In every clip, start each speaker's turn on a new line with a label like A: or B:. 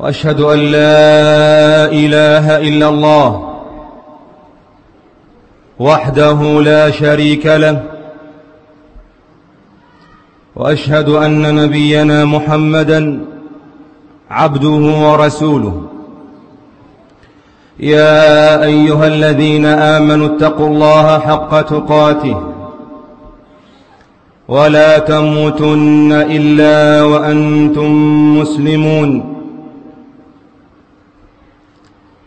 A: وأشهد أن لا إله إلا الله وحده لا شريك له وأشهد أن نبينا محمدا عبده ورسوله يا أيها الذين آمنوا اتقوا الله حق تقاته ولا تموتن إلا وأنتم مسلمون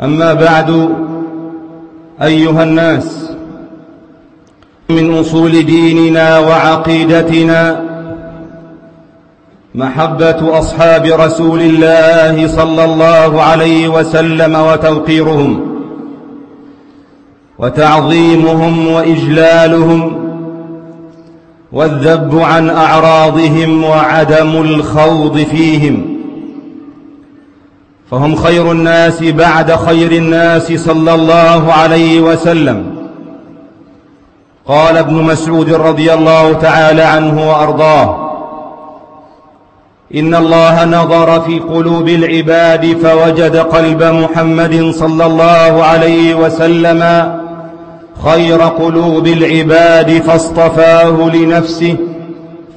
A: أما بعد أيها الناس من أصول ديننا وعقيدتنا محبة أصحاب رسول الله صلى الله عليه وسلم وتوقيرهم وتعظيمهم وإجلالهم والذب عن أعراضهم وعدم الخوض فيهم فهم خير الناس بعد خير الناس صلى الله عليه وسلم قال ابن مسعود رضي الله تعالى عنه وأرضاه إن الله نظر في قلوب العباد فوجد قلب محمد صلى الله عليه وسلم خير قلوب العباد فاصطفاه لنفسه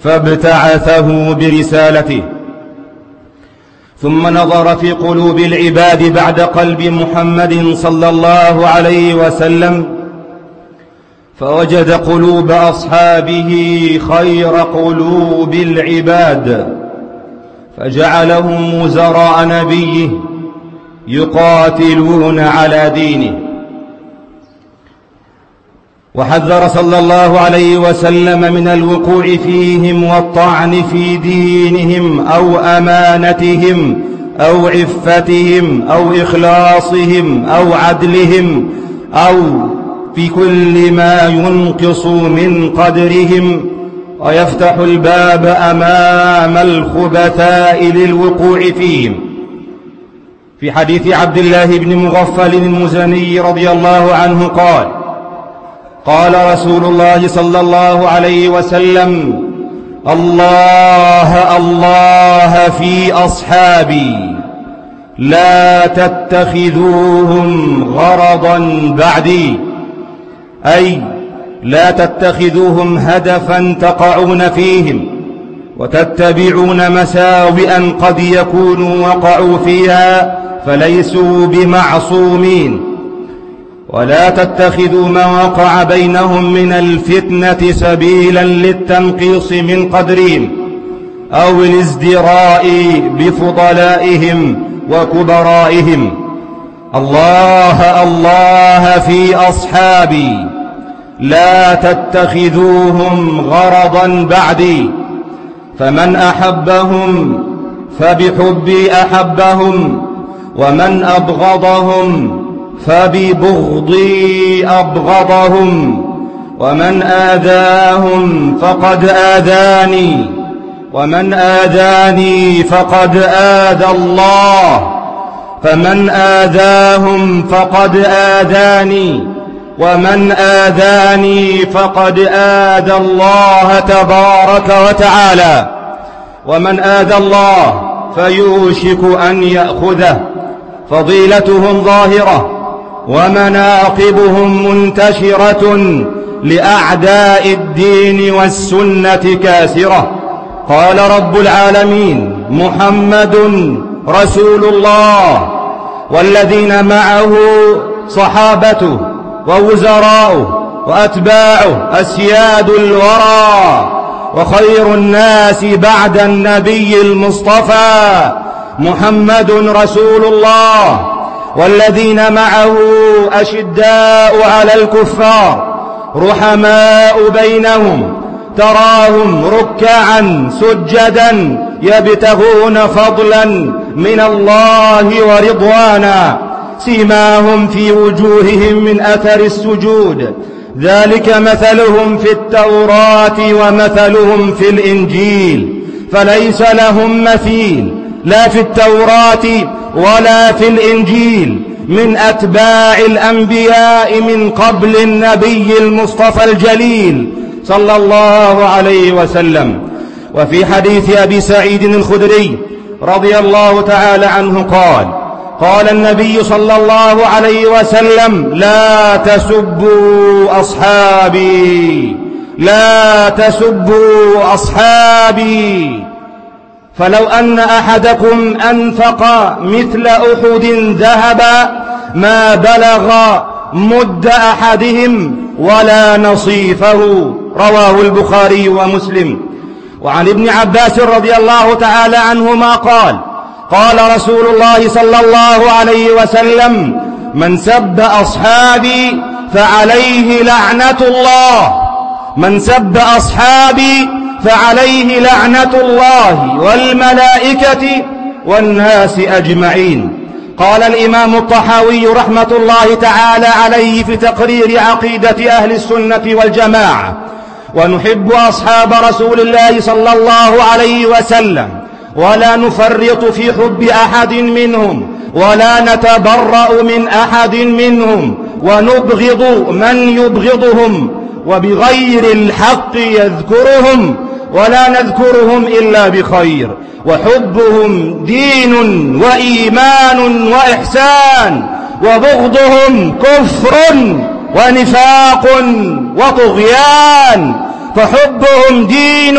A: فابتعثه برسالته ثم نظر في قلوب العباد بعد قلب محمد صلى الله عليه وسلم فوجد قلوب أصحابه خير قلوب العباد فجعلهم وزراء نبيه يقاتلون على دينه وحذر صلى الله عليه وسلم من الوقوع فيهم والطعن في دينهم أو أمانتهم أو عفتهم أو إخلاصهم أو عدلهم أو بكل ما ينقص من قدرهم ويفتح الباب أمام الخبثاء للوقوع فيهم في حديث عبد الله بن مغفل المزني رضي الله عنه قال قال رسول الله صلى الله عليه وسلم الله الله في أصحابي لا تتخذوهم غرضا بعدي أي لا تتخذوهم هدفا تقعون فيهم وتتبعون مساوئا قد يكونوا وقعوا فيها فليسوا بمعصومين ولا تتخذوا ما وقع بينهم من الفتنة سبيلا للتنقيص من قدرهم أو الازدراء بفضلائهم وكبرائهم الله الله في أصحابي لا تتخذوهم غرضا بعدي فمن أحبهم فبحبي أحبهم ومن أبغضهم فببغضي أبغضهم ومن آذاهم فقد آذاني ومن آذاني فقد آذى الله فمن آذاهم فقد آذاني ومن آذاني فقد آذى الله تبارك وتعالى ومن آذى الله فيوشك أن يأخذه فضيلتهم ظاهرة ومناقبهم منتشرة لأعداء الدين والسنة كاسرة قال رب العالمين محمد رسول الله والذين معه صحابته ووزراؤه وأتباعه أسياد الورى وخير الناس بعد النبي المصطفى محمد رسول الله والذين معه أشداء على الكفار رحماء بينهم تراهم ركعا سجدا يبتغون فضلا من الله ورضوانا سيماهم في وجوههم من أثر السجود ذلك مثلهم في التوراة ومثلهم في الإنجيل فليس لهم مثيل لا في التوراة ولا في الإنجيل من أتباع الأنبياء من قبل النبي المصطفى الجليل صلى الله عليه وسلم وفي حديث أبي سعيد الخدري رضي الله تعالى عنه قال قال النبي صلى الله عليه وسلم لا تسبوا أصحابي لا تسبوا أصحابي فلو أن أحدكم أنفق مثل أحد ذهبا ما بلغ مد أحدهم ولا نصيفه رواه البخاري ومسلم وعن ابن عباس رضي الله تعالى عنهما قال قال رسول الله صلى الله عليه وسلم من سب أصحابي فعليه لعنة الله من سب أصحابي فعليه لعنة الله والملائكة والناس أجمعين قال الإمام الطحاوي رحمة الله تعالى عليه في تقرير عقيدة أهل السنة والجماعة ونحب أصحاب رسول الله صلى الله عليه وسلم ولا نفرط في حب أحد منهم ولا نتبرأ من أحد منهم ونبغض من يبغضهم وبغير الحق يذكرهم ولا نذكرهم إلا بخير وحبهم دين وإيمان وإحسان وبغضهم كفر ونفاق وطغيان فحبهم دين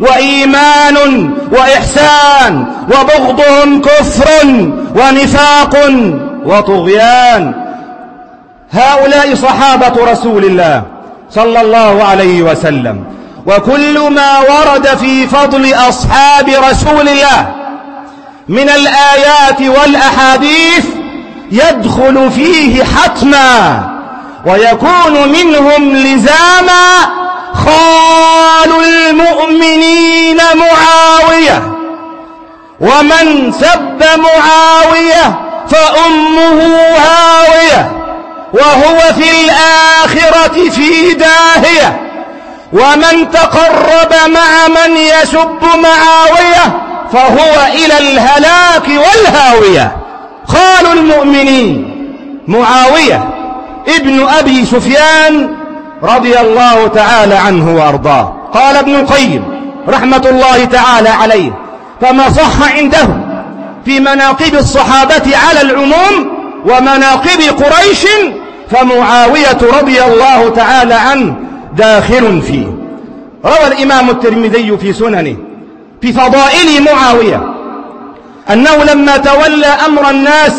A: وإيمان وإحسان وبغضهم كفر ونفاق وطغيان هؤلاء صحابة رسول الله صلى الله عليه وسلم وكل ما ورد في فضل أصحاب رسول الله من الآيات والأحاديث يدخل فيه حتما ويكون منهم لزاما خال المؤمنين معاوية ومن سب معاوية فأمه هاوية وهو في الآخرة في داهية ومن تقرب مع من يسب معاوية فهو إلى الهلاك والهاوية خال المؤمنين معاوية ابن أبي سفيان رضي الله تعالى عنه وأرضاه قال ابن القيم رحمة الله تعالى عليه فما صح عنده في مناقب الصحابة على العموم ومناقب قريش فمعاوية رضي الله تعالى عنه داخل فيه روى الإمام الترمذي في سننه في فضائل معاوية أنه لما تولى أمر الناس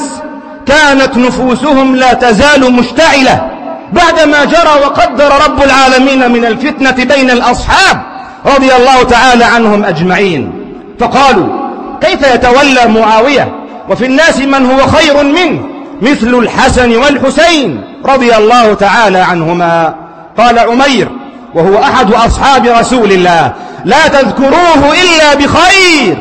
A: كانت نفوسهم لا تزال مشتعلة بعدما جرى وقدر رب العالمين من الفتنة بين الأصحاب رضي الله تعالى عنهم أجمعين فقالوا كيف يتولى معاوية وفي الناس من هو خير منه مثل الحسن والحسين رضي الله تعالى عنهما قال عمير وهو أحد أصحاب رسول الله لا تذكروه إلا بخير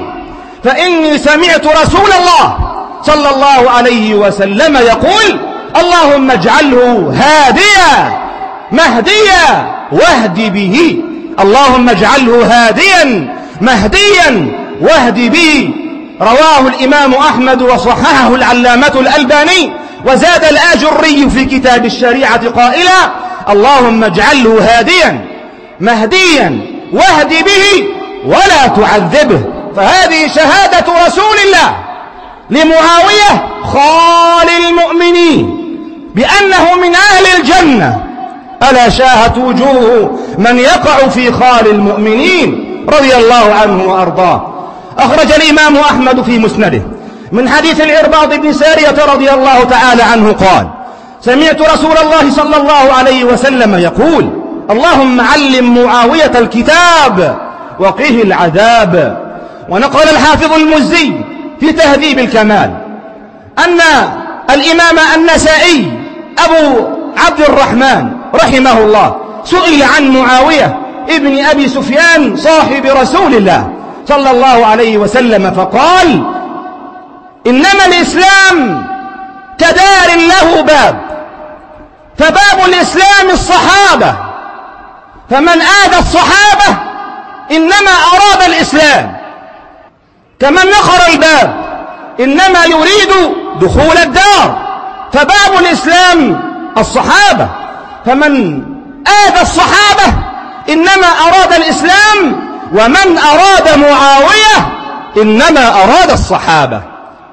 A: فإني سمعت رسول الله صلى الله عليه وسلم يقول اللهم اجعله هاديا مهديا واهد به اللهم اجعله هاديا مهديا واهد به رواه الإمام أحمد وصححه العلامة الألباني وزاد الآجري في كتاب الشريعة قائلا اللهم اجعله هاديا مهديا واهد به ولا تعذبه فهذه شهادة رسول الله لمعاوية خال المؤمنين بأنه من أهل الجنة ألا شاهت وجوه من يقع في خال المؤمنين رضي الله عنه وأرضاه أخرج الإمام أحمد في مسنده من حديث العرباض بن سارية رضي الله تعالى عنه قال سمعت رسول الله صلى الله عليه وسلم يقول اللهم علم معاوية الكتاب وقه العذاب ونقل الحافظ المزي في تهذيب الكمال أن الإمام النسائي أبو عبد الرحمن رحمه الله سئل عن معاوية ابن أبي سفيان صاحب رسول الله صلى الله عليه وسلم فقال إنما الإسلام كدار له باب فباب الإسلام الصحابة فمن آذى الصحابة إنما أراد الإسلام كمن نخر الباب إنما يريد دخول الدار فباب الإسلام الصحابة فمن آذى الصحابة إنما أراد الإسلام ومن أراد معاوية إنما أراد الصحابة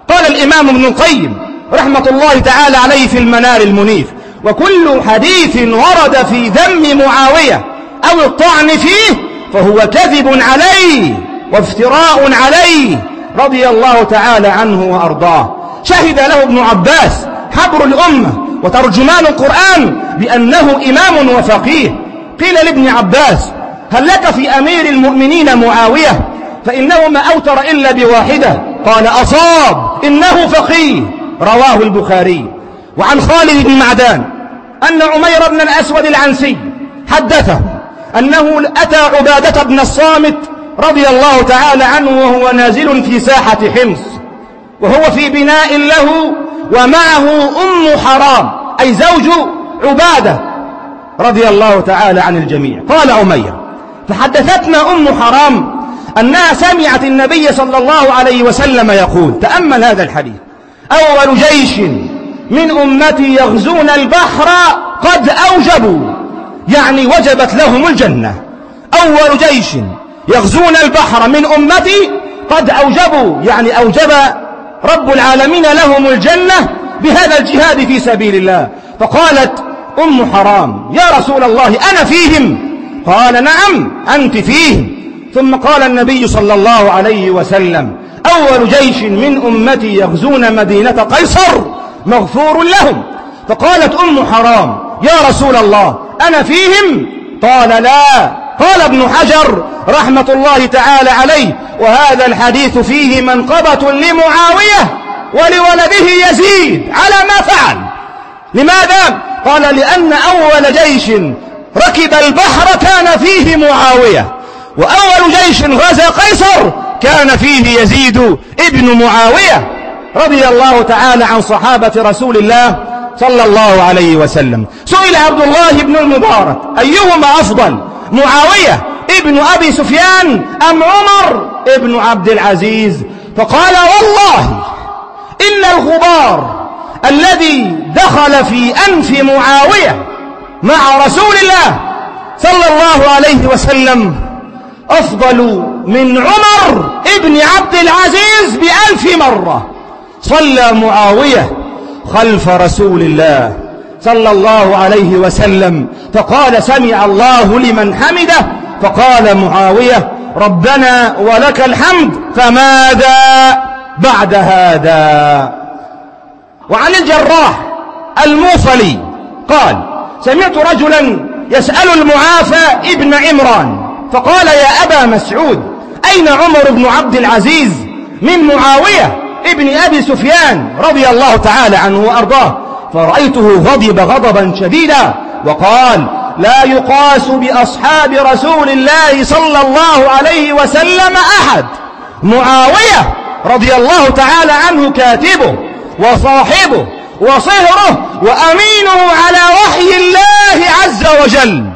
A: قال الإمام ابن القيم رحمة الله تعالى عليه في المنار المنيف وكل حديث ورد في ذم معاوية أو الطعن فيه فهو كذب عليه وافتراء عليه رضي الله تعالى عنه وأرضاه شهد له ابن عباس حبر الأمة وترجمان القرآن بأنه إمام وفقيه قيل لابن عباس هل لك في أمير المؤمنين معاوية فإنه ما أوتر إلا بواحدة قال أصاب إنه فقيه رواه البخاري وعن خالد بن معدان أن عمير بن الأسود العنسي حدثه أنه أتى عبادة بن الصامت رضي الله تعالى عنه وهو نازل في ساحة حمص وهو في بناء له ومعه أم حرام أي زوج عبادة رضي الله تعالى عن الجميع قال عمير فحدثتنا أم حرام أنها سمعت النبي صلى الله عليه وسلم يقول تأمل هذا الحديث أول جيش من أمتي يغزون البحر قد أوجبوا يعني وجبت لهم الجنة أول جيش يغزون البحر من أمتي قد أوجبوا يعني أوجب رب العالمين لهم الجنة بهذا الجهاد في سبيل الله فقالت أم حرام يا رسول الله أنا فيهم قال نعم أنت فيهم ثم قال النبي صلى الله عليه وسلم أول جيش من أمتي يغزون مدينة قيصر مغفور لهم فقالت أم حرام يا رسول الله أنا فيهم قال لا قال ابن حجر رحمة الله تعالى عليه وهذا الحديث فيه منقبة لمعاوية ولولده يزيد على ما فعل لماذا؟ قال لأن أول جيش ركب البحر كان فيه معاوية وأول جيش غزا قيصر كان فيه يزيد ابن معاوية رضي الله تعالى عن صحابة رسول الله صلى الله عليه وسلم سئل عبد الله بن المبارك أيهما أفضل معاوية ابن أبي سفيان أم عمر ابن عبد العزيز فقال والله إن الغبار الذي دخل في أنف معاوية مع رسول الله صلى الله عليه وسلم أفضل من عمر ابن عبد العزيز بألف مرة صلى معاوية خلف رسول الله صلى الله عليه وسلم فقال سمع الله لمن حمده فقال معاوية ربنا ولك الحمد فماذا بعد هذا وعن الجراح الموصلي قال سمعت رجلا يسأل المعافى ابن عمران فقال يا أبا مسعود أين عمر بن عبد العزيز من معاوية ابن أبي سفيان رضي الله تعالى عنه وأرضاه فرأيته غضب غضبا شديدا وقال لا يقاس بأصحاب رسول الله صلى الله عليه وسلم أحد معاوية رضي الله تعالى عنه كاتبه وصاحبه وصهره وأمينه على وحي الله عز وجل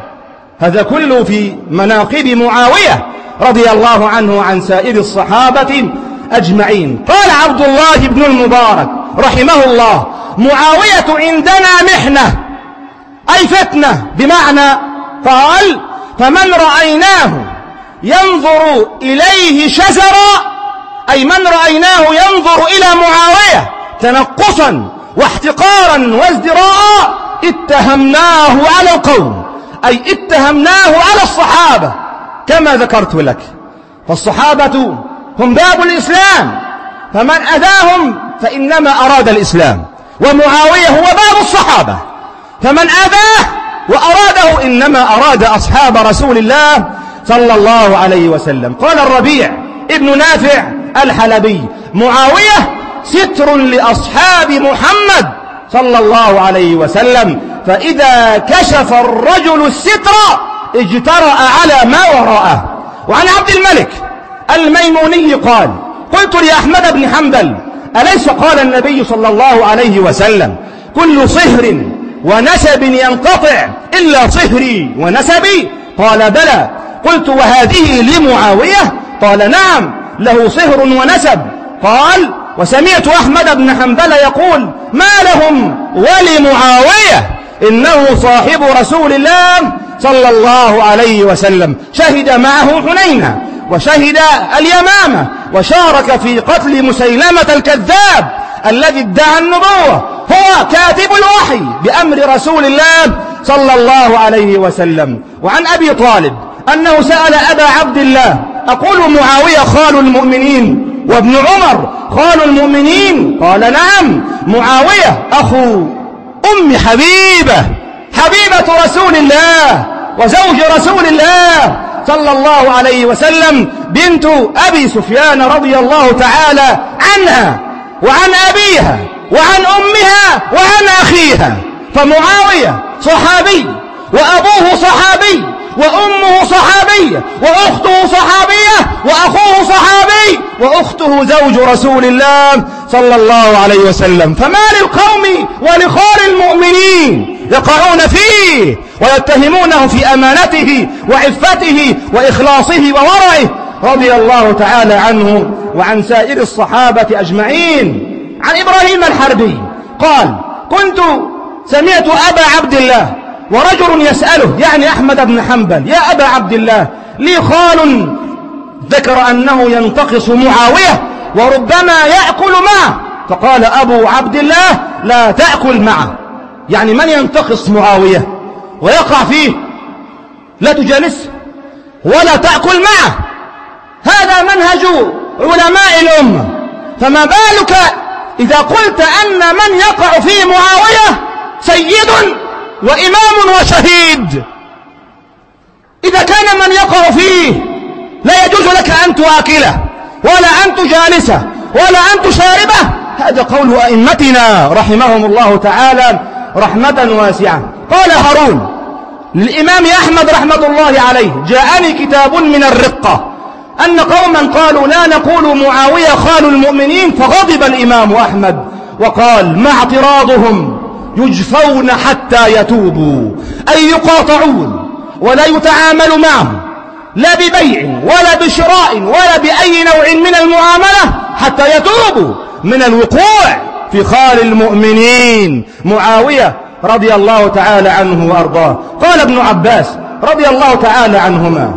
A: هذا كله في مناقب معاوية رضي الله عنه عن سائر الصحابة أجمعين قال عبد الله بن المبارك رحمه الله معاوية عندنا محنة أي فتنة بمعنى قال فمن رأيناه ينظر إليه شزرا أي من رأيناه ينظر إلى معاوية تنقصا واحتقارا وازدراء اتهمناه على القوم أي اتهمناه على الصحابة كما ذكرت لك فالصحابة هم باب الإسلام فمن أذاهم فإنما أراد الإسلام ومعاوية هو باب الصحابة فمن أذاه وأراده إنما أراد أصحاب رسول الله صلى الله عليه وسلم قال الربيع ابن نافع الحلبي معاوية ستر لأصحاب محمد صلى الله عليه وسلم فإذا كشف الرجل الستر اجترأ على ما وراءه وعن عبد الملك الميموني قال قلت لأحمد بن حنبل أليس قال النبي صلى الله عليه وسلم كل صهر ونسب ينقطع إلا صهري ونسبي قال بلى قلت وهذه لمعاوية قال نعم له صهر ونسب قال وسمعت أحمد بن حنبل يقول ما لهم ولمعاوية إنه صاحب رسول الله صلى الله عليه وسلم شهد معه حنينه وشهد اليمامة وشارك في قتل مسيلمة الكذاب الذي ادعى النبوة هو كاتب الوحي بأمر رسول الله صلى الله عليه وسلم وعن أبي طالب أنه سأل أبا عبد الله أقول معاوية خال المؤمنين وابن عمر خال المؤمنين قال نعم معاوية أخو أم حبيبة حبيبة رسول الله وزوج رسول الله صلى الله عليه وسلم بنت أبي سفيان رضي الله تعالى عنها وعن أبيها وعن أمها وعن أخيها فمعاوية صحابي وأبوه صحابي وأمه صحابية وأخته صحابية وأخوه صحابي وأخته زوج رسول الله صلى الله عليه وسلم فما للقوم ولخال المؤمنين يقعون فيه ويتهمونه في أمانته وعفته وإخلاصه وورعه رضي الله تعالى عنه وعن سائر الصحابة أجمعين عن إبراهيم الحربي قال كنت سمعت أبا عبد الله ورجل يسأله يعني أحمد بن حنبل يا أبا عبد الله لي خال ذكر أنه ينتقص معاوية وربما يأكل معه فقال أبو عبد الله لا تأكل معه يعني من ينتقص معاوية ويقع فيه لا تجالسه ولا تأكل معه هذا منهج علماء الأمة فما بالك إذا قلت أن من يقع في معاوية سيد وإمام وشهيد إذا كان من يقع فيه لا يجوز لك أن تآكله ولا أن تجالسه ولا أن تشاربه هذا قول أئمتنا رحمهم الله تعالى رحمة واسعة قال هارون للإمام أحمد رحمة الله عليه جاءني كتاب من الرقة أن قوما قالوا لا نقول معاوية خال المؤمنين فغضب الإمام أحمد وقال ما اعتراضهم يجفون حتى يتوبوا أي يقاطعون ولا يتعامل معهم لا ببيع ولا بشراء ولا بأي نوع من المعاملة حتى يتوبوا من الوقوع خال المؤمنين معاوية رضي الله تعالى عنه وأرضاه قال ابن عباس رضي الله تعالى عنهما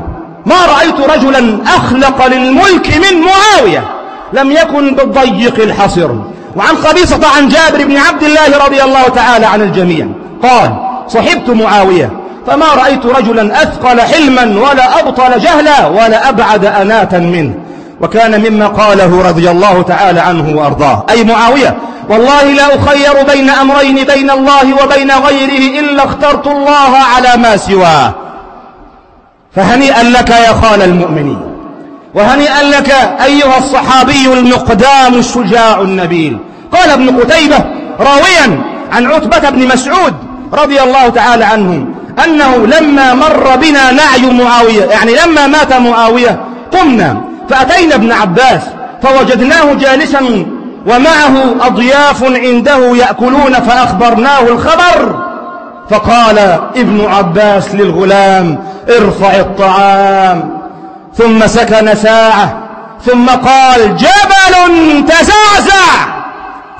A: ما رأيت رجلا أخلق للملك من معاوية لم يكن بالضيق الحصر وعن خبيصة عن جابر بن عبد الله رضي الله تعالى عن الجميع قال صحبت معاوية فما رأيت رجلا أثقل حلما ولا أبطل جهلا ولا أبعد أناتا منه وكان مما قاله رضي الله تعالى عنه وأرضاه أي معاوية والله لا أخير بين أمرين بين الله وبين غيره إلا اخترت الله على ما سواه فهنيئا لك يا خال المؤمنين وهنيئا لك أيها الصحابي المقدام الشجاع النبيل قال ابن قتيبة راويا عن عتبة بن مسعود رضي الله تعالى عنه أنه لما مر بنا نعي معاوية يعني لما مات معاوية قمنا فأتينا ابن عباس فوجدناه جالسا ومعه أضياف عنده يأكلون فأخبرناه الخبر فقال ابن عباس للغلام ارفع الطعام ثم سكن ساعة ثم قال جبل تزعزع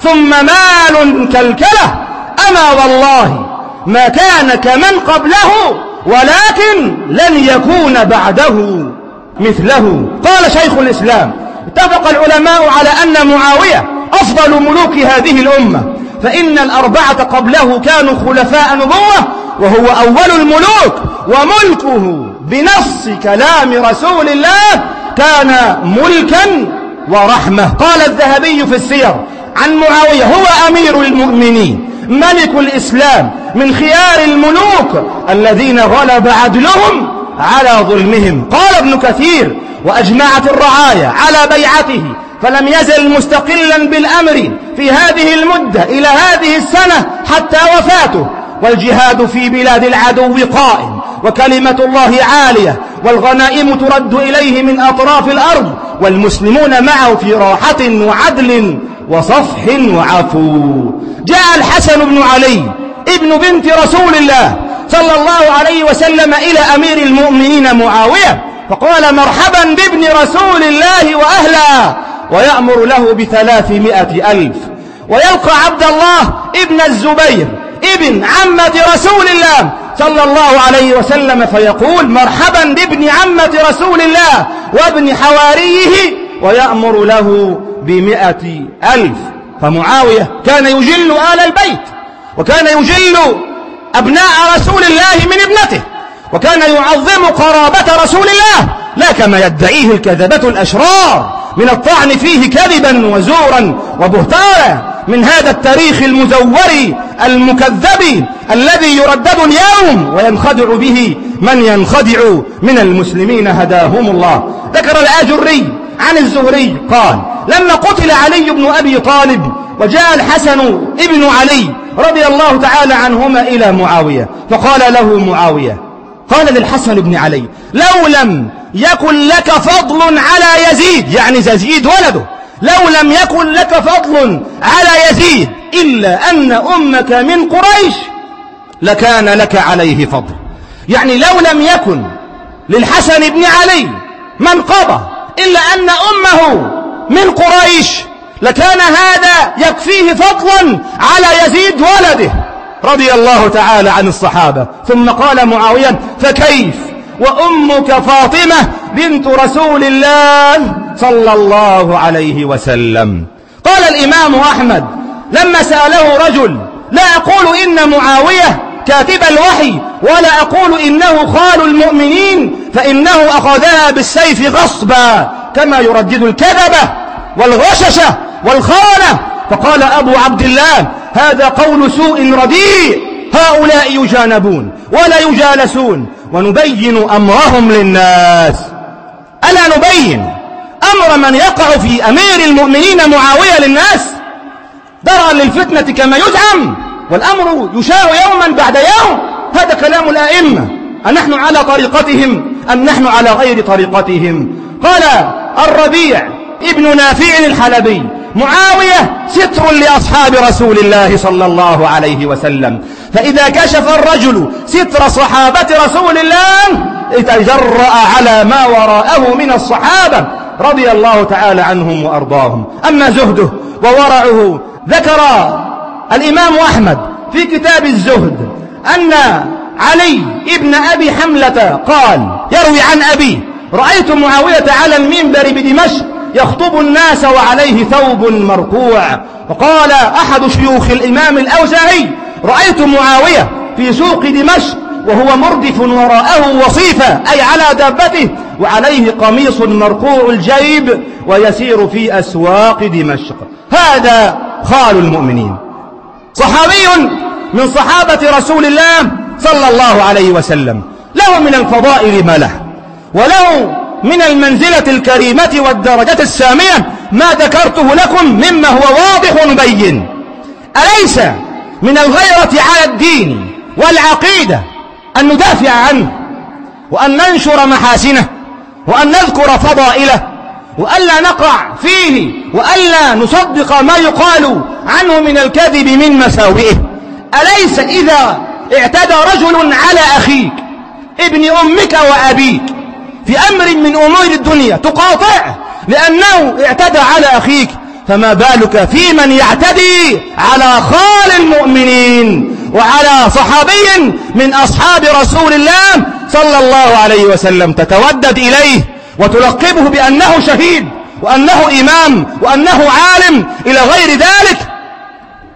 A: ثم مال كالكلة أما والله ما كان كمن قبله ولكن لن يكون بعده مثله قال شيخ الإسلام اتفق العلماء على أن معاوية أفضل ملوك هذه الأمة فإن الأربعة قبله كانوا خلفاء نبوة وهو أول الملوك وملكه بنص كلام رسول الله كان ملكا ورحمة قال الذهبي في السير عن معاوية هو أمير المؤمنين ملك الإسلام من خيار الملوك الذين غلب عدلهم على ظلمهم قال ابن كثير وأجمعت الرعايا على بيعته فلم يزل مستقلا بالأمر في هذه المدة إلى هذه السنة حتى وفاته والجهاد في بلاد العدو قائم وكلمة الله عالية والغنائم ترد إليه من أطراف الأرض والمسلمون معه في راحة وعدل وصفح وعفو جاء الحسن بن علي ابن بنت رسول الله صلى الله عليه وسلم إلى أمير المؤمنين معاوية فقال مرحبا بابن رسول الله وأهلا ويأمر له بثلاثمائة ألف ويلقى عبد الله ابن الزبير ابن عمة رسول الله صلى الله عليه وسلم فيقول مرحبا بابن عمة رسول الله وابن حواريه ويأمر له بمئة ألف فمعاوية كان يجل آل البيت وكان يجل أبناء رسول الله من ابنته وكان يعظم قرابة رسول الله لا كما يدعيه الكذبة الأشرار من الطعن فيه كذبا وزورا وبهتانا من هذا التاريخ المزور المكذب الذي يردد اليوم وينخدع به من ينخدع من المسلمين هداهم الله ذكر الآجري عن الزهري قال لما قتل علي بن أبي طالب وجاء الحسن ابن علي رضي الله تعالى عنهما إلى معاوية فقال له معاوية قال للحسن بن علي لو لم يكن لك فضل على يزيد يعني يزيد ولده لو لم يكن لك فضل على يزيد إلا أن أمك من قريش لكان لك عليه فضل يعني لو لم يكن للحسن بن علي من قضى إلا أن أمه من قريش لكان هذا يكفيه فضلا على يزيد ولده رضي الله تعالى عن الصحابة ثم قال معاوية فكيف وأمك فاطمة بنت رسول الله صلى الله عليه وسلم قال الإمام أحمد لما سأله رجل لا أقول إن معاوية كاتب الوحي ولا أقول إنه خال المؤمنين فإنه أخذها بالسيف غصبا كما يردد الكذبة والغششة والخالة فقال أبو عبد الله هذا قول سوء رديء هؤلاء يجانبون ولا يجالسون ونبين أمرهم للناس ألا نبين أمر من يقع في أمير المؤمنين معاوية للناس درعا للفتنة كما يزعم والأمر يشاع يوما بعد يوم هذا كلام الآئمة أنحن على طريقتهم أم نحن على غير طريقتهم قال الربيع ابن نافع الحلبي معاوية ستر لأصحاب رسول الله صلى الله عليه وسلم فإذا كشف الرجل ستر صحابة رسول الله تجرأ على ما وراءه من الصحابة رضي الله تعالى عنهم وأرضاهم أما زهده وورعه ذكر الإمام أحمد في كتاب الزهد أن علي ابن أبي حملة قال يروي عن أبي رأيت معاوية على المنبر بدمشق يخطب الناس وعليه ثوب مرقوع وقال أحد شيوخ الإمام الأوزاعي رأيت معاوية في سوق دمشق وهو مردف وراءه وصيفة أي على دابته وعليه قميص مرقوع الجيب ويسير في أسواق دمشق هذا خال المؤمنين صحابي من صحابة رسول الله صلى الله عليه وسلم له من الفضائل ما له وله من المنزلة الكريمة والدرجة السامية ما ذكرته لكم مما هو واضح بين أليس من الغيرة على الدين والعقيدة أن ندافع عنه وأن ننشر محاسنه وأن نذكر فضائله وألا نقع فيه وألا نصدق ما يقال عنه من الكذب من مساوئه أليس إذا اعتدى رجل على أخيك ابن أمك وأبيك في أمر من أمور الدنيا تقاطعه لأنه اعتدى على أخيك فما بالك في من يعتدي على خال المؤمنين وعلى صحابي من أصحاب رسول الله صلى الله عليه وسلم تتودد إليه وتلقبه بأنه شهيد وأنه إمام وأنه عالم إلى غير ذلك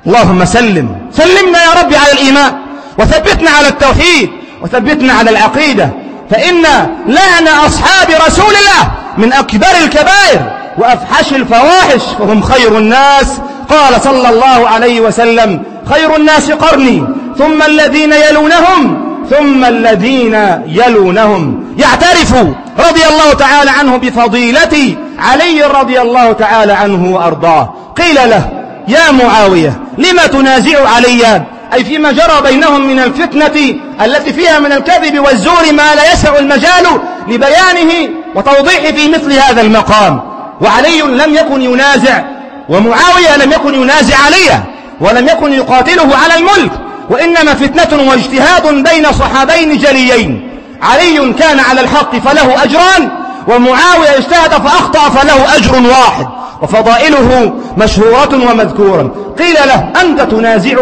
A: اللهم سلم سلمنا يا رب على الإيمان وثبتنا على التوحيد وثبتنا على العقيدة فإن لعن أصحاب رسول الله من أكبر الكبائر وأفحش الفواحش فهم خير الناس قال صلى الله عليه وسلم خير الناس قرني ثم الذين يلونهم ثم الذين يلونهم يعترف رضي الله تعالى عنه بفضيلة علي رضي الله تعالى عنه وأرضاه قيل له يا معاوية لما تنازع علي أي فيما جرى بينهم من الفتنة التي فيها من الكذب والزور ما لا يسع المجال لبيانه وتوضيحه في مثل هذا المقام وعلي لم يكن ينازع ومعاوية لم يكن ينازع عليه ولم يكن يقاتله على الملك وإنما فتنة واجتهاد بين صحابين جليين علي كان على الحق فله أجران ومعاوية اجتهد فأخطأ فله أجر واحد وفضائله مشهورة ومذكورة قيل له أنت تنازع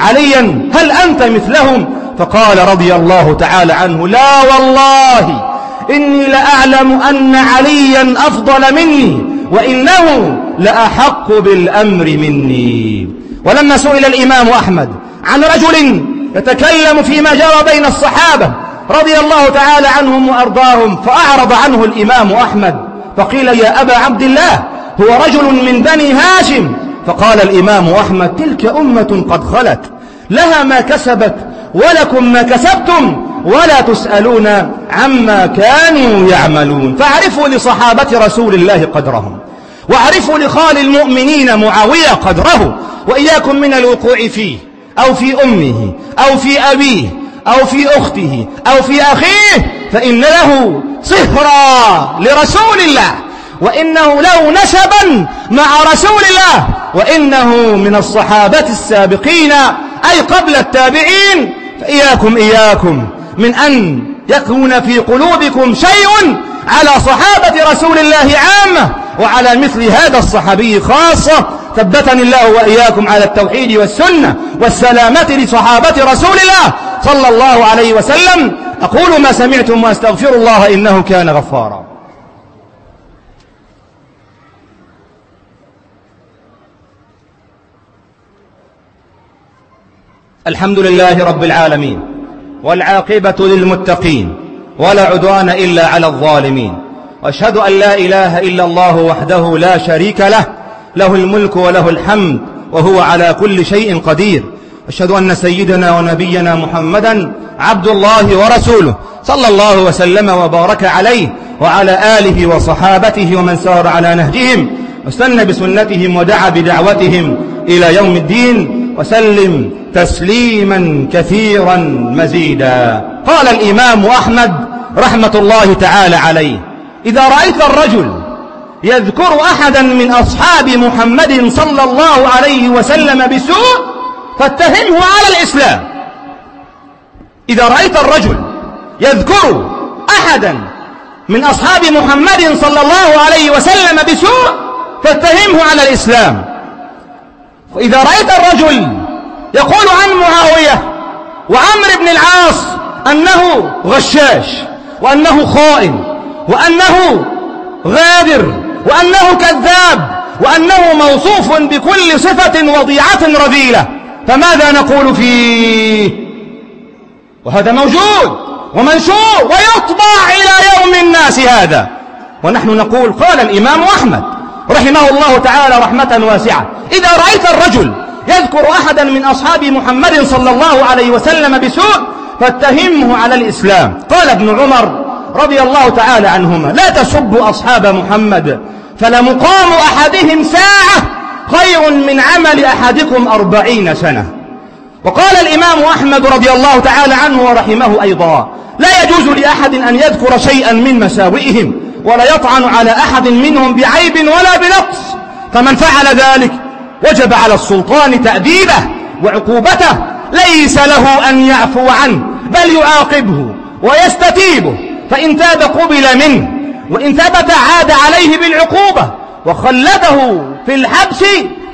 A: عليا هل أنت مثلهم فقال رضي الله تعالى عنه لا والله إني لأعلم أن عليا أفضل مني وإنه لأحق بالأمر مني ولما سئل الإمام أحمد عن رجل يتكلم فيما جرى بين الصحابة رضي الله تعالى عنهم وأرضاهم فأعرض عنه الإمام أحمد فقيل يا أبا عبد الله هو رجل من بني هاشم فقال الإمام أحمد تلك أمة قد خلت لها ما كسبت ولكم ما كسبتم ولا تسألون عما كانوا يعملون فاعرفوا لصحابة رسول الله قدرهم واعرفوا لخال المؤمنين معاوية قدره وإياكم من الوقوع فيه أو في أمه أو في أبيه أو في أخته أو في أخيه فإن له صهرا لرسول الله وإنه له نسبا مع رسول الله وإنه من الصحابة السابقين أي قبل التابعين فإياكم إياكم من أن يكون في قلوبكم شيء على صحابة رسول الله عامة وعلى مثل هذا الصحابي خاصة ثبتني الله وإياكم على التوحيد والسنة والسلامة لصحابة رسول الله صلى الله عليه وسلم أقول ما سمعتم وأستغفر الله إنه كان غفارا الحمد لله رب العالمين والعاقبة للمتقين ولا عدوان إلا على الظالمين وأشهد أن لا إله إلا الله وحده لا شريك له له الملك وله الحمد وهو على كل شيء قدير أشهد أن سيدنا ونبينا محمدا عبد الله ورسوله صلى الله وسلم وبارك عليه وعلى آله وصحابته ومن سار على نهجهم واستنى بسنتهم ودعا بدعوتهم إلى يوم الدين وسلم تسليما كثيرا مزيدا قال الإمام أحمد رحمة الله تعالى عليه إذا رأيت الرجل يذكر أحدا من أصحاب محمد صلى الله عليه وسلم بسوء فاتهمه على الإسلام إذا رأيت الرجل يذكر أحدا من أصحاب محمد صلى الله عليه وسلم بسوء فاتهمه على الإسلام إذا رأيت الرجل يقول عن معاوية وعمر بن العاص أنه غشاش وأنه خائن وأنه غادر وأنه كذاب وأنه موصوف بكل صفة وضيعة رذيلة فماذا نقول فيه وهذا موجود ومنشور ويطبع إلى يوم الناس هذا ونحن نقول قال الإمام أحمد رحمه الله تعالى رحمة واسعة إذا رأيت الرجل يذكر أحدا من أصحاب محمد صلى الله عليه وسلم بسوء فاتهمه على الإسلام قال ابن عمر رضي الله تعالى عنهما لا تسبوا أصحاب محمد فلمقام أحدهم ساعة خير من عمل أحدكم أربعين سنة وقال الإمام أحمد رضي الله تعالى عنه ورحمه أيضا لا يجوز لأحد أن يذكر شيئا من مساوئهم ولا يطعن على أحد منهم بعيب ولا بنقص فمن فعل ذلك وجب على السلطان تأديبه وعقوبته ليس له أن يعفو عنه بل يعاقبه ويستتيبه فإن تاب قبل منه وإن ثبت عاد عليه بالعقوبة وخلده في الحبس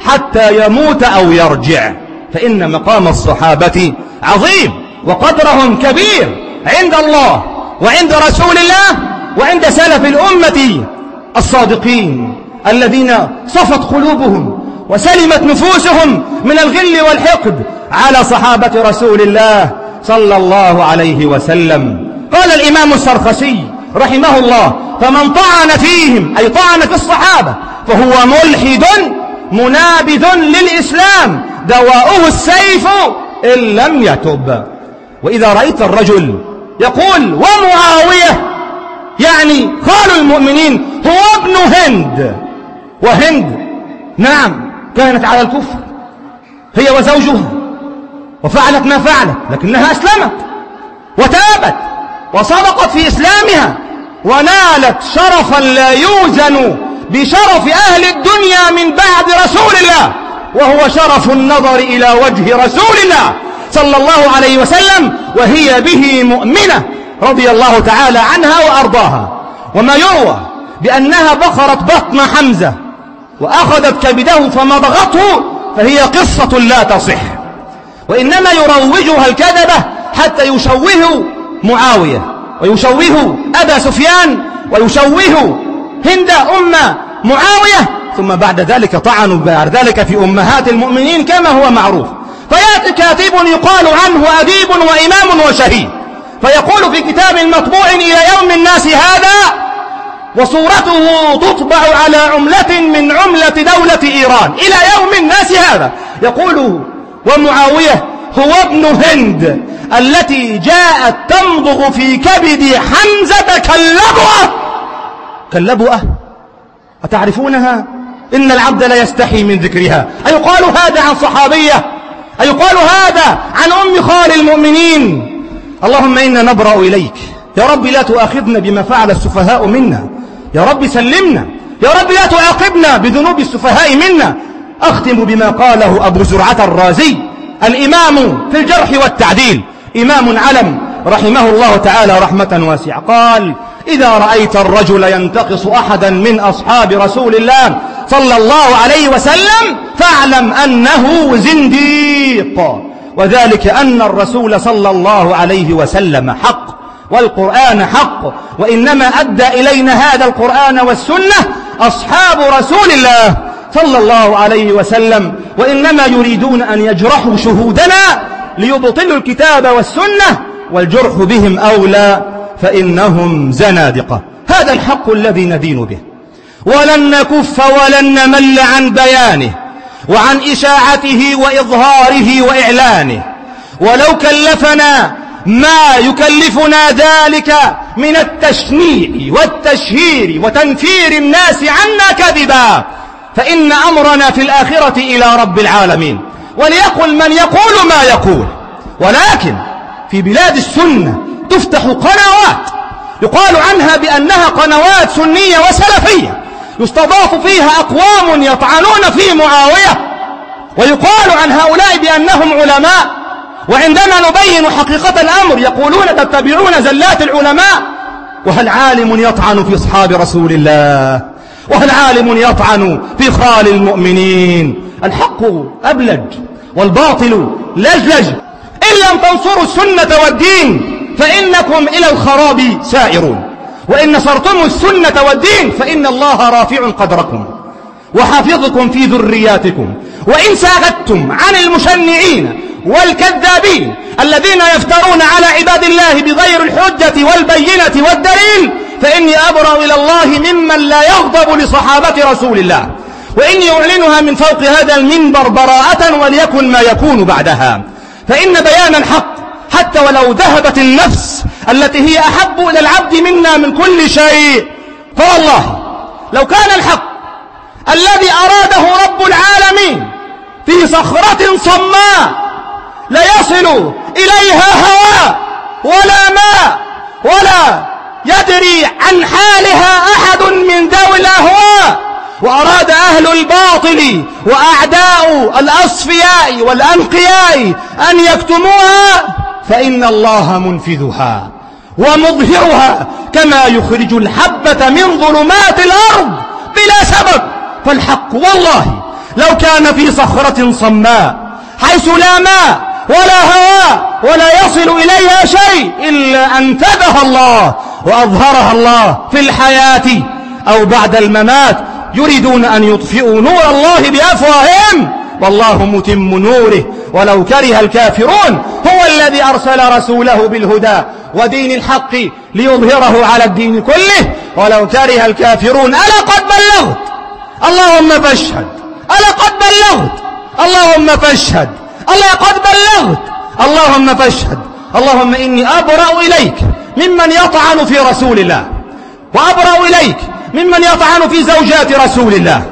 A: حتى يموت أو يرجع فإن مقام الصحابة عظيم وقدرهم كبير عند الله وعند رسول الله وعند سلف الأمة الصادقين الذين صفت قلوبهم وسلمت نفوسهم من الغل والحقد على صحابة رسول الله صلى الله عليه وسلم قال الإمام السرخسي رحمه الله فمن طعن فيهم أي طعن في الصحابة فهو ملحد منابذ للإسلام دواؤه السيف إن لم يتب وإذا رأيت الرجل يقول ومعاوية يعني خال المؤمنين هو ابن هند وهند نعم كانت على الكفر هي وزوجها وفعلت ما فعلت لكنها أسلمت وتابت وصدقت في إسلامها ونالت شرفا لا يوزن بشرف أهل الدنيا من بعد رسول الله وهو شرف النظر إلى وجه رسول الله صلى الله عليه وسلم وهي به مؤمنة رضي الله تعالى عنها وأرضاها وما يروى بأنها بخرت بطن حمزة وأخذت كبده فمضغته فهي قصة لا تصح وإنما يروجها الكذبة حتى يشوه معاوية ويشوه أبا سفيان ويشوه هند أم معاوية ثم بعد ذلك طعنوا بعد ذلك في أمهات المؤمنين كما هو معروف فيأتي كاتب يقال عنه أديب وإمام وشهيد فيقول في كتاب مطبوع إلى يوم الناس هذا وصورته تطبع على عملة من عملة دولة إيران إلى يوم الناس هذا يقول ومعاوية هو ابن هند التي جاءت تمضغ في كبد حمزة كاللبؤة كاللبؤة أتعرفونها إن العبد لا يستحي من ذكرها أيقال هذا عن صحابية أيقال هذا عن أم خال المؤمنين اللهم إنا نبرأ إليك يا رب لا تؤاخذنا بما فعل السفهاء منا يا رب سلمنا يا رب لا تعاقبنا بذنوب السفهاء منا أختم بما قاله أبو زرعة الرازي الإمام في الجرح والتعديل إمام علم رحمه الله تعالى رحمة واسعة قال إذا رأيت الرجل ينتقص أحدا من أصحاب رسول الله صلى الله عليه وسلم فاعلم أنه زنديق وذلك أن الرسول صلى الله عليه وسلم حق والقرآن حق وإنما أدى إلينا هذا القرآن والسنة أصحاب رسول الله صلى الله عليه وسلم وإنما يريدون أن يجرحوا شهودنا ليبطلوا الكتاب والسنة والجرح بهم أولى فإنهم زنادقة هذا الحق الذي ندين به ولن نكف ولن نمل عن بيانه وعن إشاعته وإظهاره وإعلانه ولو كلفنا ما يكلفنا ذلك من التشنيع والتشهير وتنفير الناس عنا كذبا فإن أمرنا في الآخرة إلى رب العالمين وليقل من يقول ما يقول ولكن في بلاد السنة تفتح قنوات يقال عنها بأنها قنوات سنية وسلفية يستضاف فيها أقوام يطعنون في معاوية ويقال عن هؤلاء بأنهم علماء وعندما نبين حقيقة الأمر يقولون تتبعون زلات العلماء وهل عالم يطعن في أصحاب رسول الله وهل عالم يطعن في خال المؤمنين الحق أبلج والباطل لجلج إن لم تنصروا السنة والدين فإنكم إلى الخراب سائرون وإن نصرتم السنة والدين فإن الله رافع قدركم وحافظكم في ذرياتكم وإن ساغتم عن المشنعين والكذابين الذين يفترون على عباد الله بغير الحجة والبينة والدليل فإني أبرأ إلى الله ممن لا يغضب لصحابة رسول الله وإني أعلنها من فوق هذا المنبر براءة وليكن ما يكون بعدها فإن بيان الحق حتى ولو ذهبت النفس التي هي أحب إلى العبد منا من كل شيء فوالله لو كان الحق الذي أراده رب العالمين في صخرة صماء لا يصل إليها هواء ولا ماء ولا يدري عن حالها أحد من ذوي الأهواء وأراد أهل الباطل وأعداء الأصفياء والأنقياء أن يكتموها فإن الله منفذها ومظهرها كما يخرج الحبة من ظلمات الأرض بلا سبب فالحق والله لو كان في صخرة صماء حيث لا ماء ولا هواء ولا يصل إليها شيء إلا أنتبه الله وأظهرها الله في الحياة أو بعد الممات يريدون أن يطفئوا نور الله بأفواههم والله متم نوره ولو كره الكافرون هو الذي أرسل رسوله بالهدى ودين الحق ليظهره على الدين كله ولو كره الكافرون ألا قد بلغت اللهم فاشهد ألا قد بلغت اللهم فاشهد ألا قد بلغت اللهم فاشهد اللهم إني أبرأ إليك ممن يطعن في رسول الله وأبرأ إليك ممن يطعن في زوجات رسول الله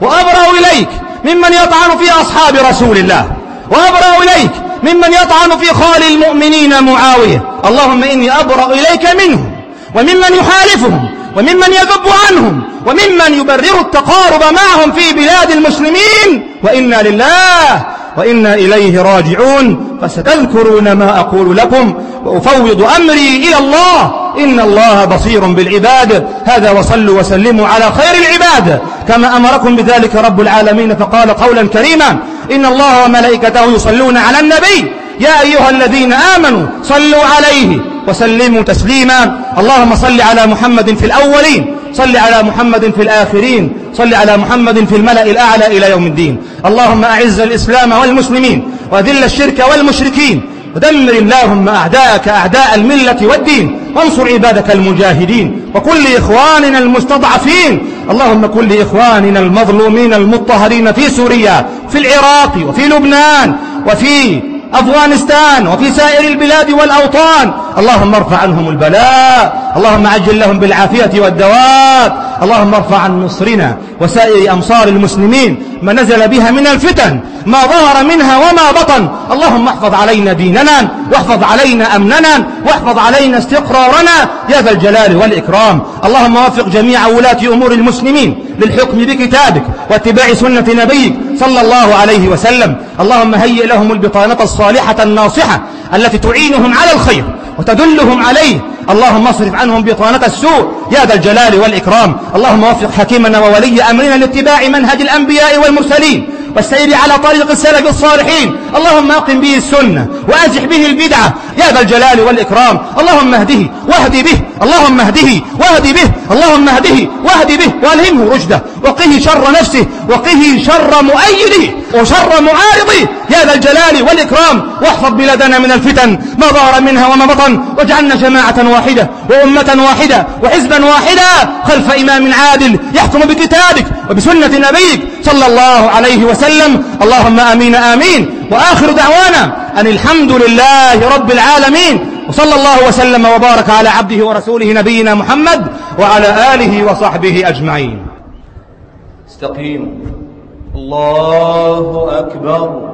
A: وأبرأ إليك ممن يطعن في أصحاب رسول الله وأبرأ إليك ممن يطعن في خال المؤمنين معاوية اللهم إني أبرأ إليك منهم وممن يحالفهم وممن يذب عنهم وممن يبرر التقارب معهم في بلاد المسلمين وإنا لله وإنا إليه راجعون فستذكرون ما أقول لكم وأفوض أمري إلى الله إن الله بصير بالعباد هذا وصلوا وسلموا على خير العباد كما أمركم بذلك رب العالمين فقال قولا كريما إن الله وملائكته يصلون على النبي يا أيها الذين آمنوا صلوا عليه وسلموا تسليما اللهم صل على محمد في الأولين صل على محمد في الآخرين صل على محمد في الملأ الأعلى إلى يوم الدين اللهم أعز الإسلام والمسلمين وذل الشرك والمشركين ودمر اللهم أعداءك أعداء الملة والدين وانصر عبادك المجاهدين وكل إخواننا المستضعفين اللهم كل إخواننا المظلومين المضطهدين في سوريا في العراق وفي لبنان وفي أفغانستان وفي سائر البلاد والأوطان اللهم ارفع عنهم البلاء اللهم عجل لهم بالعافية والدواء اللهم ارفع عن مصرنا وسائر أمصار المسلمين ما نزل بها من الفتن ما ظهر منها وما بطن اللهم احفظ علينا ديننا واحفظ علينا أمننا واحفظ علينا استقرارنا يا ذا الجلال والإكرام اللهم وفق جميع ولاة أمور المسلمين للحكم بكتابك واتباع سنة نبيك صلى الله عليه وسلم اللهم هيئ لهم البطانة الصالحة الناصحة التي تعينهم على الخير وتدلهم عليه اللهم اصرف عنهم بطانة السوء يا ذا الجلال والإكرام اللهم وفق حكيمنا وولي أمرنا لاتباع منهج الأنبياء والمرسلين والسير على طريق السلف الصالحين اللهم أقم به السنة وأزح به البدعة يا ذا الجلال والإكرام اللهم اهده واهدي به اللهم اهده واهدي به اللهم اهده واهدي به والهمه رشده وقه شر نفسه وقه شر مؤيده وشر معارضه يا ذا الجلال والإكرام واحفظ بلادنا من الفتن ما ظهر منها وما بطن واجعلنا جماعة واحدة وأمة واحدة وحزبا واحدا خلف إمام عادل يحكم بكتابك وبسنة نبيك صلى الله عليه وسلم اللهم آمين آمين وآخر دعوانا أن الحمد لله رب العالمين وصلى الله وسلم وبارك على عبده ورسوله نبينا محمد وعلى آله وصحبه أجمعين استقيم الله أكبر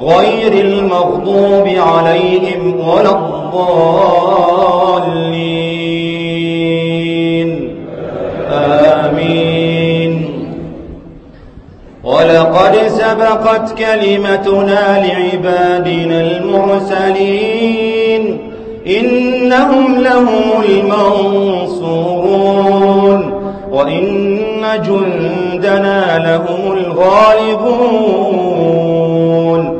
A: غير المغضوب عليهم ولا الضالين آمين ولقد سبقت كلمتنا لعبادنا المرسلين إنهم لهم المنصورون وإن جندنا لهم الغالبون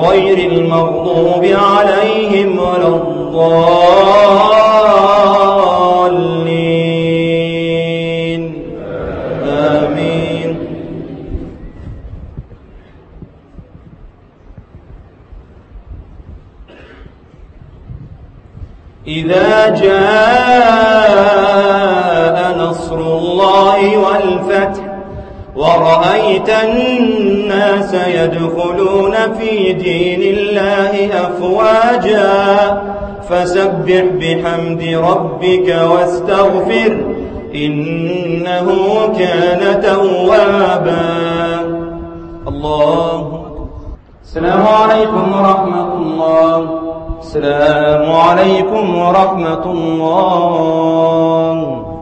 A: غير المغضوب عليهم ولا الضالين آمين إذا جاء نصر الله ورأيت الناس يدخلون في دين الله أفواجا فسبح بحمد ربك واستغفر إنه كان توابا الله السلام عليكم ورحمة الله السلام عليكم ورحمة الله